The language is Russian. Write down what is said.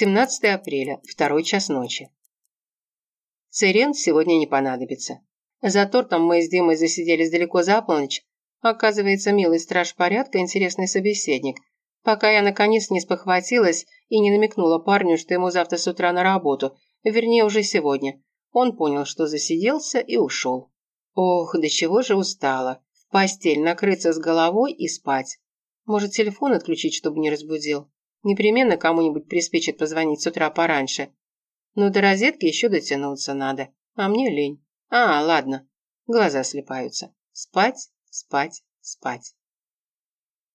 17 апреля, второй час ночи. Сирен сегодня не понадобится. За тортом мы с Димой засиделись далеко за полночь. Оказывается, милый страж порядка – интересный собеседник. Пока я наконец не спохватилась и не намекнула парню, что ему завтра с утра на работу, вернее, уже сегодня. Он понял, что засиделся и ушел. Ох, до чего же устала. В постель накрыться с головой и спать. Может, телефон отключить, чтобы не разбудил? Непременно кому-нибудь приспичит позвонить с утра пораньше. Но до розетки еще дотянуться надо, а мне лень. А, ладно, глаза слепаются. Спать, спать, спать.